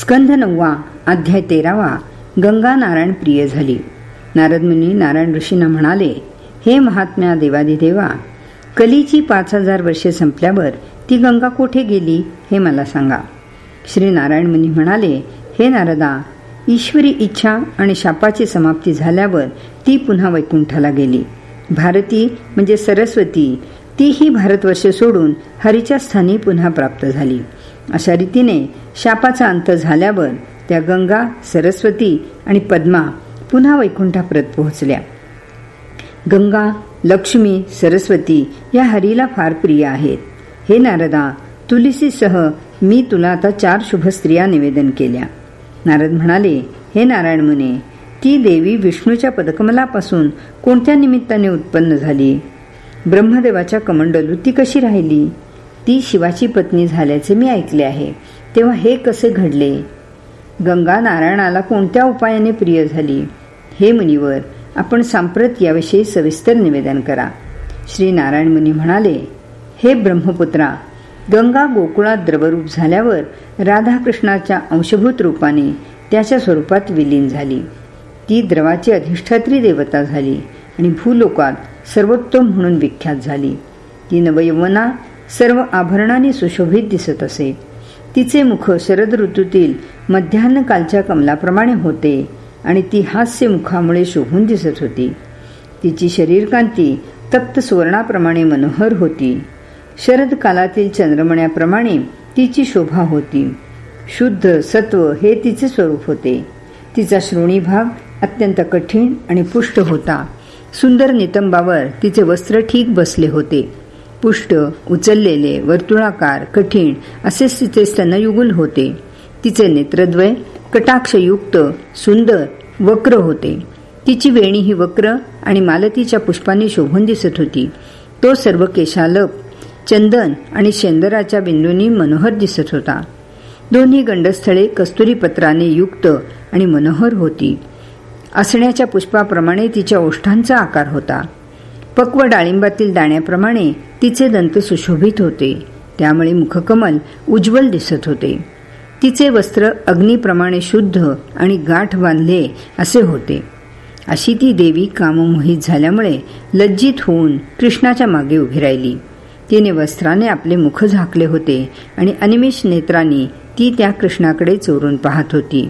स्कंध नववा अध्याय तेरावा. गंगा नारायण प्रिय झाली. नारद मुनी नारायण ऋषींना म्हणाले हे महात्म्या देवादिदेवा कलीची पाच हजार वर्षे संपल्यावर ती गंगा कोठे गेली हे मला सांगा. श्री नारायण मुनी म्हणाले हे नारदा ईश्वरी इच्छा आणि शापाची समाप्ती झाल्यावर ती पुन्हा वैकुंठाला गेली. भारती म्हणजे सरस्वती तीही भारतवर्ष सोडून हरीच्या स्थानी पुन्हा प्राप्त झाली. अशा रीतीने शापाचा अंत झाल्यावर त्या गंगा सरस्वती आणि पद्मा पुन्हा वैकुंठाप्रत पोहोचल्या. गंगा लक्ष्मी सरस्वती या हरीला फार प्रिय आहेत. हे नारदा तुलसीसह मी तुला आता चार शुभ स्त्रिया निवेदन केल्या. नारद म्हणाले हे नारायण मुने ती देवी विष्णूच्या पदकमलापासून कोणत्या निमित्ताने उत्पन्न झाली? ब्रह्मदेवाच्या कमंडलू ती कशी राहिली? ती शिवाची पत्नी झाल्याचे मी ऐकले आहे. तेव्हा हे कसे घडले? गंगा नारायणाला कोणत्या उपायाने प्रिय झाली? हे मुनिवर आपण सांप्रत याविषयी सविस्तर निवेदन करा. श्री नारायण मुनी म्हणाले हे ब्रह्मपुत्रा गंगा गोकुळात द्रवरूप झाल्यावर राधाकृष्णाच्या अंशभूत रूपाने त्याच्या स्वरूपात विलीन झाली. ती द्रवाची अधिष्ठात्री देवता झाली आणि भूलोकात सर्वोत्तम म्हणून विख्यात झाली. ती नवयवना सर्व आभरणाने सुशोभित दिसत असे. तिचे मुख शरद ऋतूतील मध्यान्हकालच्या कमलाप्रमाणे होते आणि ती हास्य मुखामुळे शोभून दिसत होती. तिची शरीरकांती तप्त सुवर्णाप्रमाणे मनोहर होती. शरद कालातील चंद्रमण्याप्रमाणे तिची शोभा होती. शुद्ध सत्व हे तिचे स्वरूप होते. तिचा श्रोणी भाग अत्यंत कठीण आणि पुष्ट होता. सुंदर नितंबावर तिचे वस्त्र ठीक बसले होते. पुष्ट उचललेले वर्तुळाकार कठीण असेच तिचे स्तनयुगुल होते. तिचे नेत्रद्वय कटाक्षयुक्त सुंदर वक्र होते. तिची वेणी ही वक्र आणि मालतीच्या पुष्पांनी शोभून दिसत होती. तो सर्व केशालप चंदन आणि शेंदराच्या बिंदूंनी मनोहर दिसत होता. दोन्ही गंडस्थळे कस्तुरी पत्राने युक्त आणि मनोहर होती. असण्याच्या पुष्पाप्रमाणे तिच्या ओष्ठांचा आकार होता. पक्व डाळिंबातील दाण्याप्रमाणे तिचे दंत सुशोभित होते. त्यामुळे मुखकमल उज्ज्वल दिसत होते. तिचे वस्त्र अग्नीप्रमाणे शुद्ध आणि गाठ बांधले असे होते. अशी ती देवी काममोहित झाल्यामुळे लज्जित होऊन कृष्णाच्या मागे उभी राहिली. तिने वस्त्राने आपले मुख झाकले होते आणि अनिमिष नेत्रांनी ती त्या कृष्णाकडे चोरून पाहत होती.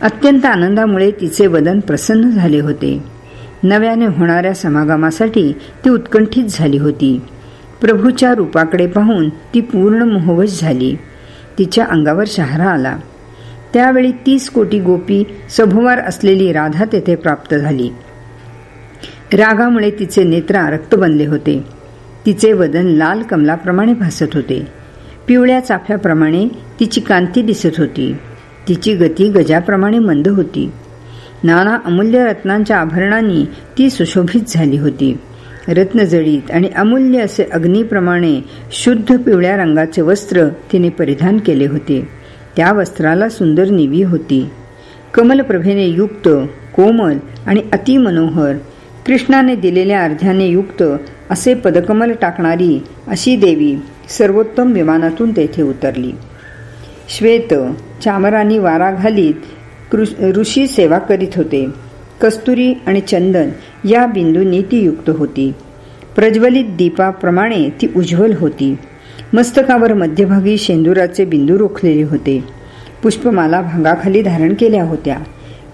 अत्यंत आनंदामुळे तिचे वदन प्रसन्न झाले होते. नव्याने होणाऱ्या समागमासाठी ती उत्कंठित झाली होती. प्रभूच्या रूपाकडे पाहून ती पूर्ण मोहवश झाली. तिच्या अंगावर शहारा आला. त्यावेळी तीस कोटी गोपी सभोवार असलेली राधा तेथे प्राप्त झाली. रागामुळे तिचे नेत्रा रक्त बनले होते. तिचे वदन लाल कमलाप्रमाणे भासत होते. पिवळ्या चाफ्याप्रमाणे तिची कांती दिसत होती. तिची गती गजाप्रमाणे मंद होती. नाना अमूल्य रत्नांच्या आभरणांनी ती सुशोभित झाली होती. रत्नजडीत आणि अमूल्य असे अग्नीप्रमाणे शुद्ध पिवळ्या रंगाचे वस्त्र तिने परिधान केले होते. त्या वस्त्राला सुंदर निवी होती. कमलप्रभेने युक्त कोमल आणि अतिमनोहर कृष्णाने दिलेल्या अर्ध्याने युक्त असे पदकमल टाकणारी अशी देवी सर्वोत्तम विमानातून तेथे उतरली. श्वेत चामरानी वारा घालीत ऋषी सेवा करीत होते. कस्तुरी आणि चंदन या बिंदूंनी ती युक्त होती. प्रज्वलित दीपाप्रमाणे ती उज्ज्वल होती. मस्तकावर मध्यभागी शेंदुराचे बिंदू रोखलेले होते. पुष्पमाला भांगाखाली धारण केल्या होत्या.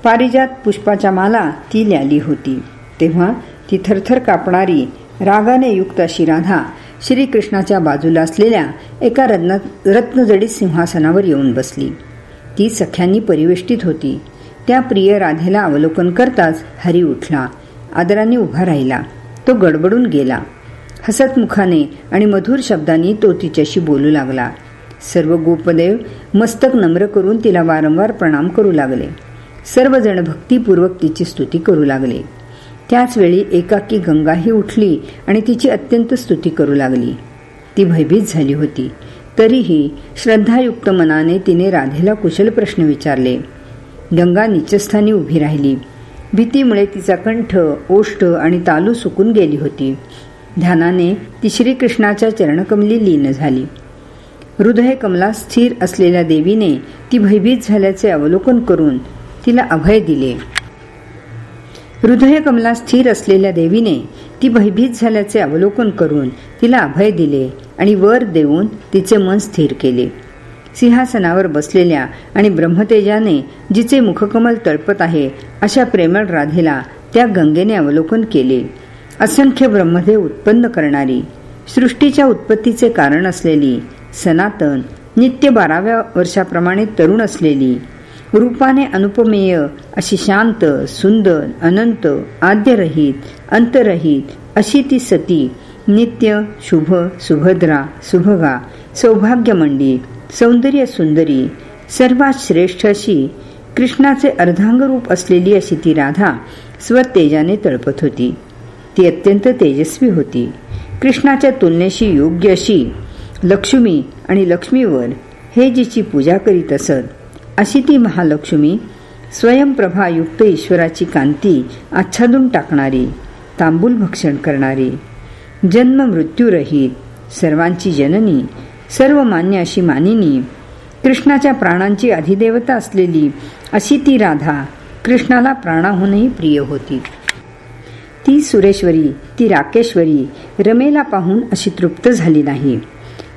पारिजात पुष्पाच्या माला ती ल्याली होती. तेव्हा ती थरथर कापणारी रागाने युक्त अशी राधा श्रीकृष्णाच्या बाजूला असलेल्या एका रत्न रत्नजडीत सिंहासनावर येऊन बसली. ती सख्यांनी परिवेष्टित होती. त्या प्रिय राधेला अवलोकन करताच हरी उठला. आदराने उभा राहिला. तो गडबडून गेला. हसतमुखाने आणि मधुर शब्दांनी तो तिच्याशी बोलू लागला. सर्व गोपदेव मस्तक नम्र करून तिला वारंवार प्रणाम करू लागले. सर्वजण भक्तीपूर्वक तिची स्तुती करू लागले. त्याचवेळी एकाकी गंगाही उठली आणि तिची अत्यंत स्तुती करू लागली. ती भयभीत झाली होती. तरीही श्रद्धायुक्त मनाने तिने राधेला कुशल प्रश्न विचारले. गंगा निचस्थानी उभी राहिली. भीतीमुळे तिचा कंठ ओष्ठ आणि तालू सुकून गेली होती. ध्यानाने ती श्रीकृष्णाच्या चरणकमली लीन झाली. हृदय कमला स्थिर असलेल्या देवीने ती भयभीत झाल्याचे अवलोकन करून तिला अभय दिले. हृदय कमला स्थिर असलेल्या देवीने ती भयभीत झाल्याचे अवलोकन करून तिला अभय दिले. आणि वर देऊन तिचे मन स्थिर केले. सिंहासनावर बसलेल्या आणि ब्रह्मतेजाने जिचे मुखकमल तळपत आहे अशा प्रेमळ राधेला त्या गंगेने अवलोकन केले. असंख्य ब्रह्मदेव उत्पन्न करणारी सृष्टीच्या उत्पत्तीचे कारण असलेली सनातन नित्य बाराव्या वर्षाप्रमाणे तरुण असलेली रूपाने अनुपमेय अशी शांत सुंदर अनंत आद्यरहित अंतरहित अशी ती सती नित्य शुभ सुभद्रा सुभगा सौभाग्यमंडित सौंदर्य सुंदरी सर्वात श्रेष्ठ अशी कृष्णाचे अर्धांगरूप असलेली अशी ती राधा स्वतेजाने तळपत होती. ती अत्यंत तेजस्वी होती. कृष्णाच्या तुलनेशी योग्य अशी लक्ष्मी आणि लक्ष्मीवर हे जिची पूजा करीत असत अशी ती महालक्ष्मी स्वयंप्रभायुक्त ईश्वराची कांती आच्छादून टाकणारी तांबूल भक्षण करणारी जन्म मृत्यूरहित सर्वांची जननी सर्व मान्य अशी मानिनी. कृष्णाच्या प्राणांची अधिदेवता असलेली अशी ती राधा कृष्णाला प्राणाहूनही प्रिय होती. ती सुरेश्वरी ती राकेश्वरी रमेला पाहून अशी तृप्त झाली नाही.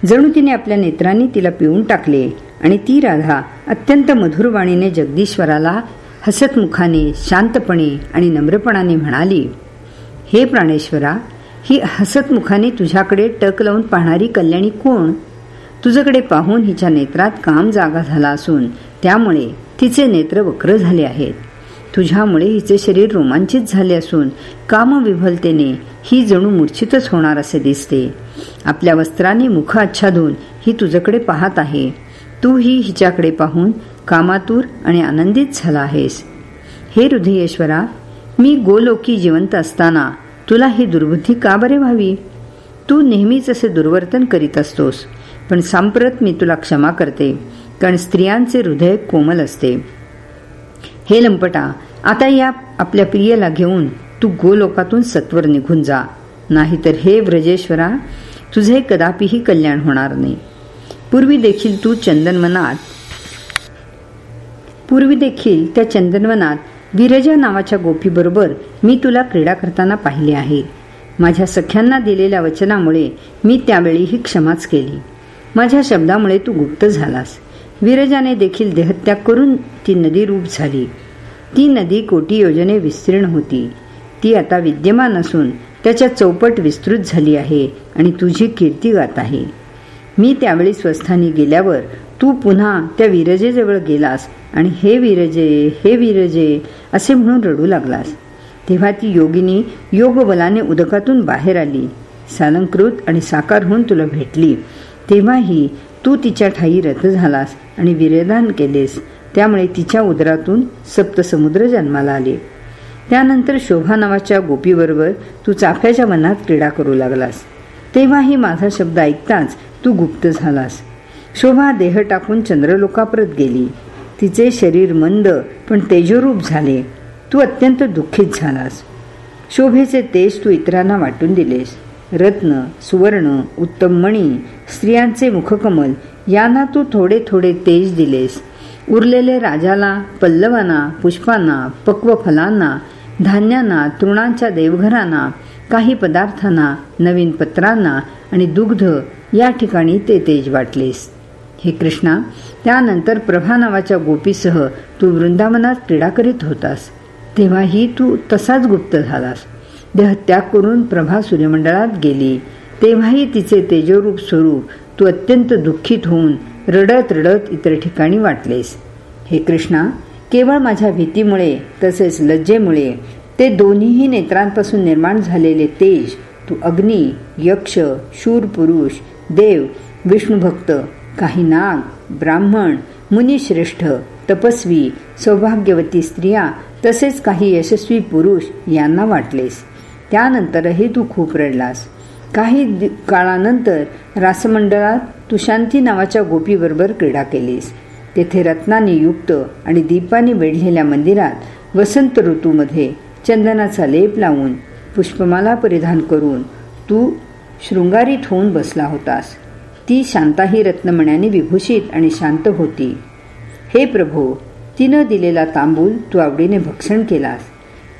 जणू तिने आपल्या नेत्रांनी तिला पिऊन टाकले आणि ती राधा अत्यंत मधुरवाणीने जगदीश्वराला हसतमुखाने शांतपणे आणि नम्रपणाने म्हणाली हे प्राणेश्वरा ही हसतमुखाने तुझ्याकडे टक लावून पाहणारी कल्याणी कोण? तुझ्याकडे पाहून हिच्या नेत्रात काम जागा झाला असून त्यामुळे तिचे नेत्र वक्र झाले आहेत. तुझ्यामुळे हिचे शरीर रोमांचित झाले असून कामविभलतेने ही जणू मूर्छितच होणार असे दिसते. आपल्या वस्त्राने मुख आच्छादून ही तुझ्याकडे पाहत आहे. तू ही हिच्याकडे पाहून कामातूर आणि आनंदित झाला आहेस. हे हृदयेश्वरा मी गोलोकी जिवंत असताना तुला ही दुर्बुद्धी का बरे व्हावी? तू नेहमीच असे दुर्वर्तन करीत असतोस पण सांप्रत मी तुला क्षमा करते कारण स्त्रियांचे हृदय कोमल असते. हे लंपटा आता या आपल्या प्रियेला घेऊन तू गोलोकातून सत्वर निघून जा. नाहीतर हे व्रजेश्वरा तुझे कदापिही कल्याण होणार नाही. पूर्वी देखील तू चंदनवनात पूर्वी देखील त्या चंदनवनात विरजा नावाच्या गोपीबरोबर मी तुला क्रीडा करताना पाहिले आहे. माझ्या सख्यांना दिलेल्या वचनामुळे मी त्यावेळी ही क्षमाच केली. माझ्या शब्दामुळे तू गुप्त झालास. विरजाने देखील देहत्याग करून ती नदी रूप झाली. ती नदी कोटी योजने विस्तीर्ण होती. ती आता विद्यमान असून त्याच्या चौपट विस्तृत झाली आहे आणि तुझी कीर्ती गात आहे. मी त्यावेळी स्वस्थानी गेल्यावर तू पुन्हा त्या विरजेजवळ गेलास आणि हे विरजे हे विरजे असे म्हणून रडू लागलास. तेव्हा ती योगिनी योग बलाने उदकातून बाहेर आली. सालंकृत आणि साकार होऊन तुला भेटली. तेव्हाही तू तिच्या ठाई रथ झालास आणि विरेदान केलेस. त्यामुळे तिच्या उदरातून सप्तसमुद्र जन्माला आले. त्यानंतर शोभा नावाच्या गोपीबरोबर तू चाफ्याच्या मनात क्रीडा करू लागलास. तेव्हाही माझा शब्द ऐकताच तू गुप्त झालास. शोभा देह टाकून चंद्रलोकाप्रत गेली. तिचे शरीर मंद पण तेजोरूप झाले. तू अत्यंत दुःखित झालास. शोभेचे तेज तू इतरांना वाटून दिलेस. रत्न सुवर्ण उत्तम मणी स्त्रियांचे मुखकमल यांना तू थोडे थोडे तेज दिलेस. उरलेले राजाला पल्लवांना पुष्पांना पक्व फलांना धान्यांना तृणांच्या देवघरांना काही पदार्थांना नवीन पत्रांना आणि दुग्ध या ठिकाणी ते तेज वाटलेस. हे कृष्णा त्यानंतर प्रभा नावाच्या गोपीसह तू वृंदावनात क्रीडा करीत होतास. तेव्हाही तू तसाच गुप्त झालास. देहत्याग करून प्रभा सूर्यमंडळात गेली. तेव्हाही तिचे तेजोरूप स्वरूप तू अत्यंत दुःखित होऊन रडत रडत इतर ठिकाणी वाटलेस. हे कृष्णा केवळ माझ्या भीतीमुळे तसेच लज्जेमुळे ते दोन्हीही नेत्रांपासून निर्माण झालेले तेज तू अग्नी यक्ष शूर पुरुष देव विष्णुभक्त काही नाग ब्राह्मण मुनिश्रेष्ठ तपस्वी सौभाग्यवती स्त्रिया तसेच काही यशस्वी पुरुष यांना वाटलेस. त्यानंतरही तू खूप रडलास. काही काळानंतर रासमंडळात तू शांती नावाच्या गोपीबरोबर क्रीडा केलीस. तेथे रत्नाने युक्त आणि दीपाने वेढलेल्या मंदिरात वसंत ऋतूमध्ये चंदनाचा लेप लावून पुष्पमाला परिधान करून तू शृंगारीत होऊन बसला होतास. ती शांताही रत्नमण्याने विभूषित आणि शांत होती. हे प्रभू तिनं दिलेला तांबूल तू आवडीने भक्षण केलास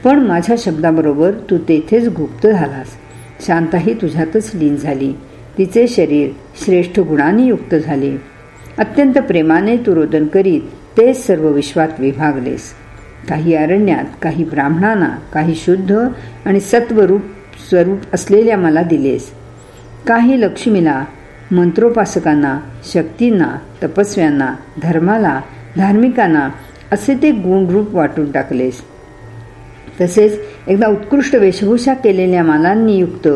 पण माझ्या शब्दाबरोबर तू तेथेच गुप्त झालास. शांताही तुझ्यातच लीन झाली. तिचे शरीर श्रेष्ठ गुणांनी युक्त झाले. अत्यंत प्रेमाने तू रोदन करीत तेच सर्व विश्वात विभागलेस. काही अरण्यात काही ब्राह्मणांना काही शुद्ध आणि सत्वरूप स्वरूप असलेल्या मला दिलेस. काही लक्ष्मीला मंत्रोपासकांना शक्तींना तपस्व्यांना धर्माला धार्मिकांना असे ते गुणरूप वाटून टाकलेस. तसेच एकदा उत्कृष्ट वेशभूषा केलेल्या मालांनी युक्त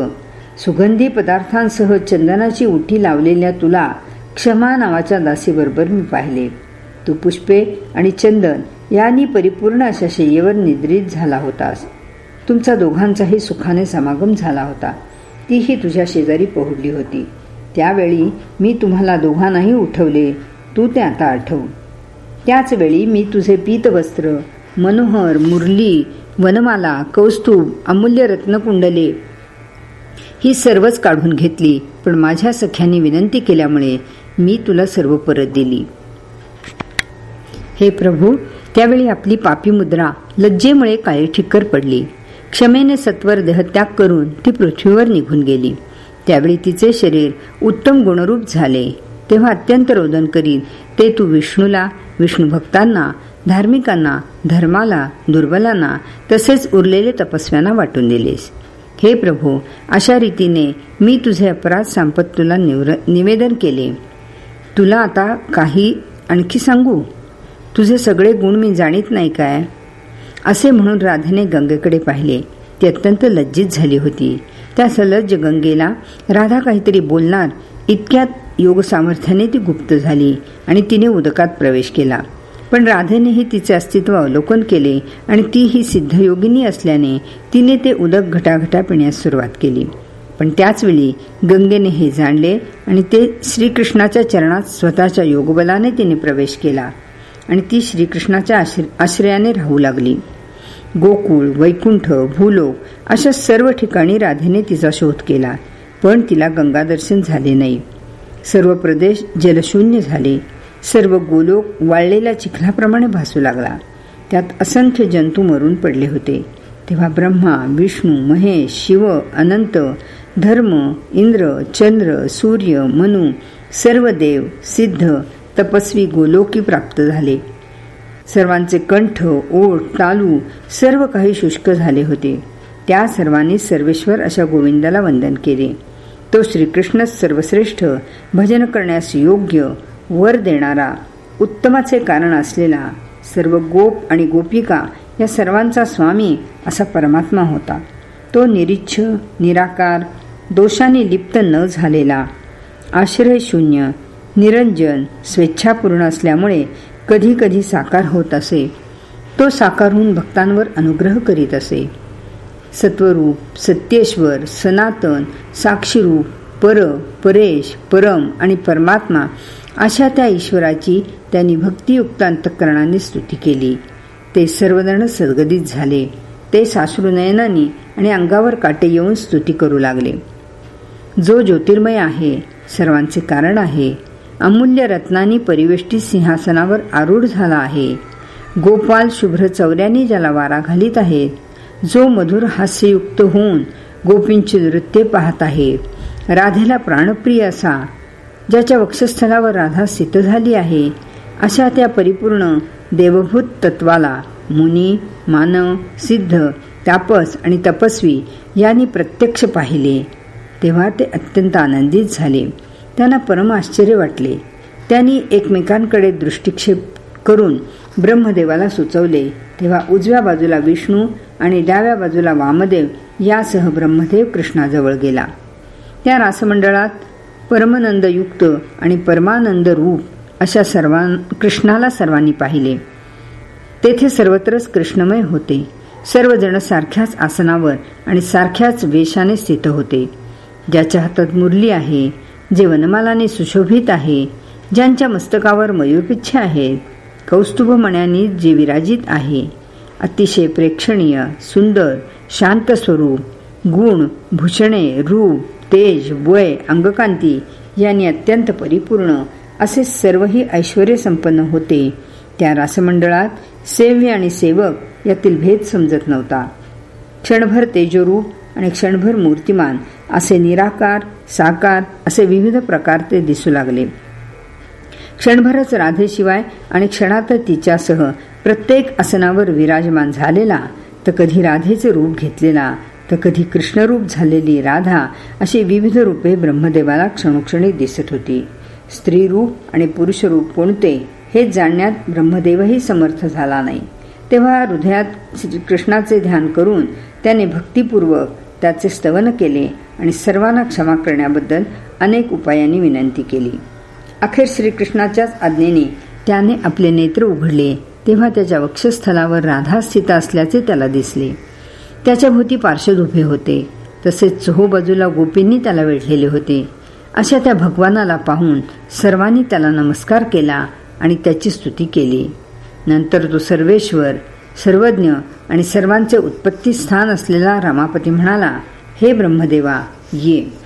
सुगंधी पदार्थांसह चंदनाची उठी लावलेल्या तुला क्षमा नावाच्या दासीबरोबर मी पाहिले. तू पुष्पे आणि चंदन यांनी परिपूर्ण अशा शय्येवर निद्रित झाला होतास. तुमचा दोघांचाही सुखाने समागम झाला होता. तीही तुझ्या शेजारी पोहडली होती. त्यावेळी मी तुम्हाला दोघांनाही उठवले. तू ते आता आठव. त्याचवेळी मी तुझे पीतवस्त्र मनोहर मुरली वनमाला कौस्तुभ अमूल्य रत्नकुंडले ही सर्वच काढून घेतली. पण माझ्या सख्यांनी विनंती केल्यामुळे मी तुला सर्व परत दिली. हे प्रभू त्यावेळी आपली पापी मुद्रा लज्जेमुळे काळी ठिक्कर पडली. क्षमेने सत्वर देहत्याग करून ती पृथ्वीवर निघून गेली. त्यावेळी तिचे शरीर उत्तम गुणरूप झाले. तेव्हा अत्यंत रोदन करीत ते तू विष्णूला विष्णू भक्तांना धार्मिकांना धर्माला दुर्बलांना तसेच उरलेले तपस्व्यांना वाटून दिलेस. हे प्रभू अशा रीतीने मी तुझे अपराध संपत तुला निवेदन केले. तुला आता काही आणखी सांगू? तुझे सगळे गुण मी जाणीत नाही काय? असे म्हणून राधेने गंगेकडे पाहिले. ती अत्यंत लज्जित झाली होती. त्या सलज्ज गंगेला राधा काहीतरी बोलणार. इतक्यात योग सामर्थ्याने ती गुप्त झाली आणि तिने उदकात प्रवेश केला. पण राधेनेही तिचे अस्तित्व अवलोकन केले आणि ती ही सिद्धयोगिनी असल्याने तिने ते उदक घटाघटा पिण्यास सुरुवात केली. पण त्याचवेळी गंगेने हे जाणले आणि ते श्रीकृष्णाच्या चरणात स्वतःच्या योगबलाने तिने प्रवेश केला आणि ती श्रीकृष्णाच्या आश्रयाने राहू लागली. गोकुळ वैकुंठ भूलोक अशा सर्व ठिकाणी राधेने तिचा शोध केला. पण तिला गंगा दर्शन झाले नाही. सर्व प्रदेश जलशून्य झाले. सर्व गोलोक वाळलेल्या चिखलाप्रमाणे भासू लागला. त्यात असंख्य जंतू मरून पडले होते. तेव्हा ब्रह्मा विष्णू महेश शिव अनंत धर्म इंद्र चंद्र सूर्य मनु सर्व देव सिद्ध तपस्वी गोलोकी प्राप्त झाले. सर्वांचे कंठ ओठ तालू सर्व काही शुष्क झाले होते. त्या सर्वांनी सर्वेश्वर अशा गोविंदाला वंदन केले. तो श्रीकृष्णच सर्वश्रेष्ठ भजन करण्यास योग्य वर देणारा उत्तमाचे कारण असलेला सर्व गोप आणि गोपिका या सर्वांचा स्वामी असा परमात्मा होता. तो निरिच्छ निराकार दोषाने लिप्त न झालेला आश्रय शून्य निरंजन स्वेच्छापूर्ण असल्यामुळे कधी कधी साकार होत असे. तो साकारहून भक्तांवर अनुग्रह करीत असे. सत्वरूप सत्येश्वर सनातन साक्षीरूप पर परेश परम आणि परमात्मा अशा त्या ईश्वराची त्यांनी भक्तियुक्त अंतकरणाने स्तुती केली. ते सर्वजण सदगदित झाले. ते साश्रुनयनानी आणि अंगावर काटे येऊन स्तुती करू लागले. जो ज्योतिर्मय आहे सर्वांचे कारण आहे. अमूल्य रत्नांनी परिवेष्टित सिंहासनावर आरूढ झाला आहे. गोपाल शुभ्र चौऱ्याने ज्याला वारा घालीत आहेत जो मधुर हास्ययुक्त होऊन गोपींची नृत्य पाहत आहे. राधेला प्राणप्रिय असा ज्याच्या वक्षस्थळावर राधा स्थित झाली आहे अशा त्या परिपूर्ण देवभूत तत्वाला मुनी मानव सिद्ध तापस आणि तपस्वी यांनी प्रत्यक्ष पाहिले. तेव्हा ते अत्यंत आनंदित झाले. त्यांना परम आश्चर्य वाटले. त्यांनी एकमेकांकडे दृष्टिक्षेप करून ब्रह्मदेवाला सुचवले तेव्हा उजव्या बाजूला विष्णू आणि डाव्या बाजूला वामदेव यासह ब्रह्मदेव कृष्णाजवळ गेला. त्या रासमंडळात परमनंदयुक्त आणि परमानंद रूप अशा सर्वां कृष्णाला सर्वांनी पाहिले. तेथे सर्वत्रच कृष्णमय होते. सर्वजण सारख्याच आसनावर आणि सारख्याच वेशाने स्थित होते. ज्याच्या हातात मुरली आहे जे वनमालाने सुशोभित आहे ज्यांच्या मस्तकावर मयूरपिच्छे आहेत कौस्तुभमण्यांनी जे विराजित आहे. अतिशय प्रेक्षणीय सुंदर शांत स्वरूप गुण भूषणे रूप तेज वय अंगकांती यांनी अत्यंत परिपूर्ण असे सर्वही ऐश्वर संपन्न होते. त्या रासमंडळात सेव्य आणि सेवक यातील भेद समजत नव्हता. क्षणभर तेजोरूप आणि क्षणभर मूर्तिमान असे निराकार साकार असे विविध प्रकार ते दिसू लागले. क्षणभरच राधेशिवाय आणि क्षणात तिच्यासह प्रत्येक आसनावर विराजमान झालेला तर कधी राधेचे रूप घेतलेला तर कधी कृष्णरूप झालेली राधा अशी विविध रूपे ब्रह्मदेवाला क्षणोक्षणी दिसत होती. स्त्री रूप आणि पुरुष रूप कोणते हे जाणण्यात ब्रह्मदेवही समर्थ झाला नाही. तेव्हा हृदयात कृष्णाचे ध्यान करून त्याने भक्तिपूर्वक त्याचे स्तवन केले आणि सर्वांना क्षमा करण्याबद्दल अनेक उपायांनी विनंती केली. अखेर श्रीकृष्णाच्याच आज्ञेने त्याने आपले नेत्र उघडले तेव्हा त्याच्या वक्षस्थलावर राधा स्थित असल्याचे त्याला दिसले. त्याच्या भोवती पार्श्वद उभे होते. तसेच चोहो बाजूला गोपींनी त्याला वेढलेले होते. अशा त्या भगवानाला पाहून सर्वांनी त्याला नमस्कार केला आणि त्याची स्तुती केली. नंतर तो सर्वेश्वर सर्वज्ञ आणि सर्वांचे उत्पत्ती स्थान असलेला रमापती म्हणाला हे ब्रह्मदेवा ये.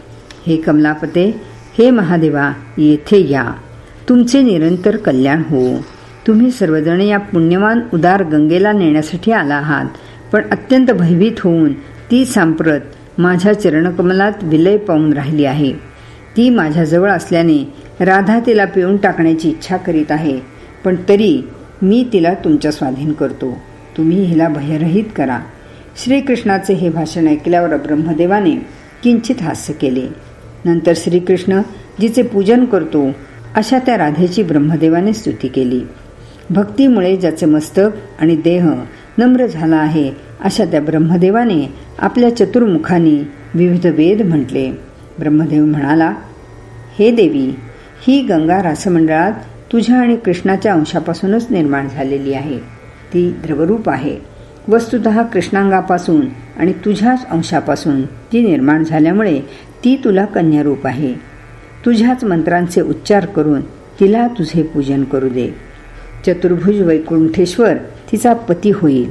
हे कमलापते हे महादेवा येथे या. तुमचे निरंतर कल्याण हो. तुम्ही सर्वजण या पुण्यवान उदार गंगेला नेण्यासाठी आला आहात पण अत्यंत भयभीत होऊन ती सांप्रत माझ्या चरणकमलात विलय पाहून राहिली आहे. ती माझ्याजवळ असल्याने राधा तिला पिऊन टाकण्याची इच्छा करीत आहे पण तरी मी तिला तुमच्या स्वाधीन करतो. तुम्ही हिला भयरहित करा. श्रीकृष्णाचे हे भाषण ऐकल्यावर ब्रह्मदेवाने किंचित हास्य केले. नंतर श्रीकृष्ण जिचे पूजन करतो अशा त्या राधेची ब्रह्मदेवाने स्तुती केली. भक्तीमुळे ज्याचे मस्तक आणि देह नम्र झाला आहे अशा त्या ब्रह्मदेवाने आपल्या चतुर्मुखानी विविध वेद म्हटले. ब्रह्मदेव म्हणाला हे देवी ही गंगा रासमंडळात तुझ्या आणि कृष्णाच्या अंशापासूनच निर्माण झालेली आहे. ती द्रवरूप आहे. वस्तुत कृष्णांगापासून आणि तुझ्याच अंशापासून ती निर्माण झाल्यामुळे ती तुला कन्यारूप आहे. तुझ्याच मंत्रांचे उच्चार करून तिला तुझे पूजन करू दे. चतुर्भुज वैकुंठेश्वर तिचा पती होईल.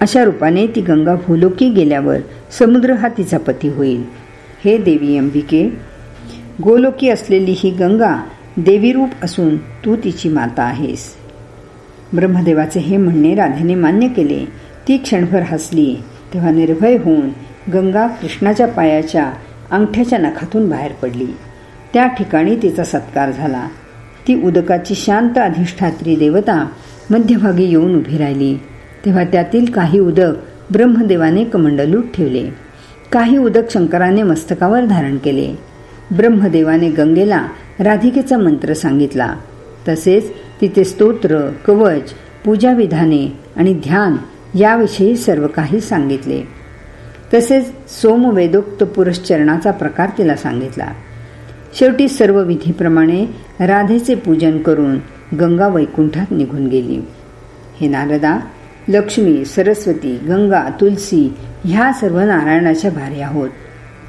अशा रूपाने ती गंगा भूलोकी गेल्यावर समुद्र हा तिचा पती होईल. हे देवी अंबिके गोलोकी असलेली ही गंगा देवीरूप असून तू तिची माता आहेस. ब्रह्मदेवाचे हे म्हणणे राधेने मान्य केले. ती क्षणभर हसली. तेव्हा निर्भय होऊन गंगा कृष्णाच्या पायाच्या अंगठ्याच्या नखातून बाहेर पडली. त्या ठिकाणी तिचा सत्कार झाला. ती उदकाची शांत अधिष्ठात्री देवता मध्यभागी येऊन उभी राहिली. तेव्हा त्यातील काही उदक ब्रह्मदेवाने कमंडलूट ठेवले. काही उदक शंकराने मस्तकावर धारण केले. ब्रह्मदेवाने गंगेला राधिकेचा मंत्र सांगितला. तसेच तिथे स्तोत्र कवच पूजा विधाने आणि ध्यान याविषयी सर्व काही सांगितले. तसेच सोमवेदोक्त पुरश्चरणाचा प्रकार तिला सांगितला. शेवटी सर्व विधीप्रमाणे राधेचे पूजन करून गंगा वैकुंठात निघून गेली. हे नारदा लक्ष्मी सरस्वती गंगा तुलसी ह्या सर्व नारायणाच्या भार्या होत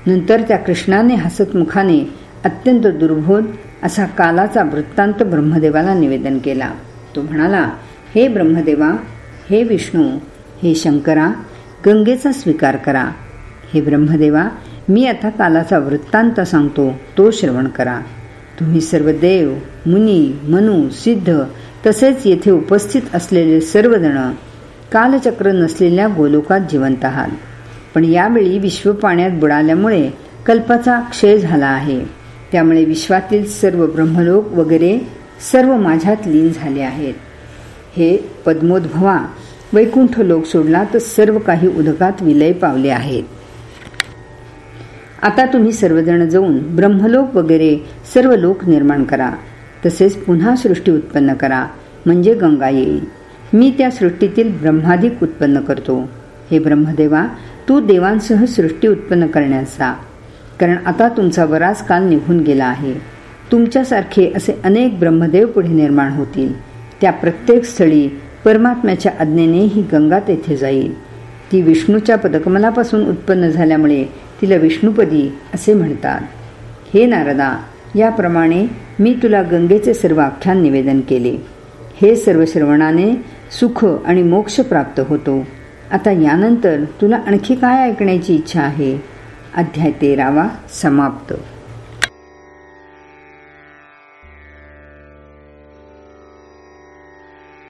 नंतर त्या कृष्णाने हसतमुखाने अत्यंत दुर्बोध असा कालाचा वृत्तांत ब्रह्मदेवाला निवेदन केला. तो म्हणाला हे ब्रह्मदेवा हे विष्णू हे शंकरा गंगेचा स्वीकार करा. हे ब्रह्मदेवा मी आता कालाचा वृत्तांत सांगतो तो श्रवण करा. तुम्ही सर्व देव मुनी मनु सिद्ध तसेच येथे उपस्थित असलेले सर्वजण कालचक्र नसलेल्या गोलोकात जिवंत आहात. पण यावेळी विश्व पाण्यात बुडाल्यामुळे कल्पाचा क्षय झाला आहे. त्यामुळे विश्वातील सर्व ब्रह्मलोक वगैरे सर्व माझ्यात लीन झाले आहेत. हे पद्मोद्भवा वैकुंठ लोक सोडला तर सर्व काही उदकात विलय पावले आहेत. आता तुम्ही सर्वजण जाऊन ब्रह्मलोक वगैरे सर्व लोक निर्माण करा. तसेच पुन्हा सृष्टी उत्पन्न करा. म्हणजे गंगा येईल. मी त्या सृष्टीतील ब्रह्माधिक उत्पन्न करतो. हे ब्रह्मदेवा तू देवांसह सृष्टी उत्पन्न करण्याचा कारण आता तुमचा बराच काल निघून गेला आहे. तुमच्यासारखे असे अनेक ब्रह्मदेव पुढे निर्माण होतील. त्या प्रत्येक स्थळी परमात्म्याच्या आज्ञेने ही गंगा तेथे जाईल. ती विष्णूच्या पदकमलापासून उत्पन्न झाल्यामुळे तिला विष्णुपदी असे म्हणतात. हे नारदा याप्रमाणे मी तुला गंगेचे सर्व आख्यान निवेदन केले. हे सर्व श्रवणाने सुख आणि मोक्ष प्राप्त होतो. आता यानंतर तुला आणखी काय ऐकण्याची इच्छा आहे? अध्याय तेरावा समाप्त.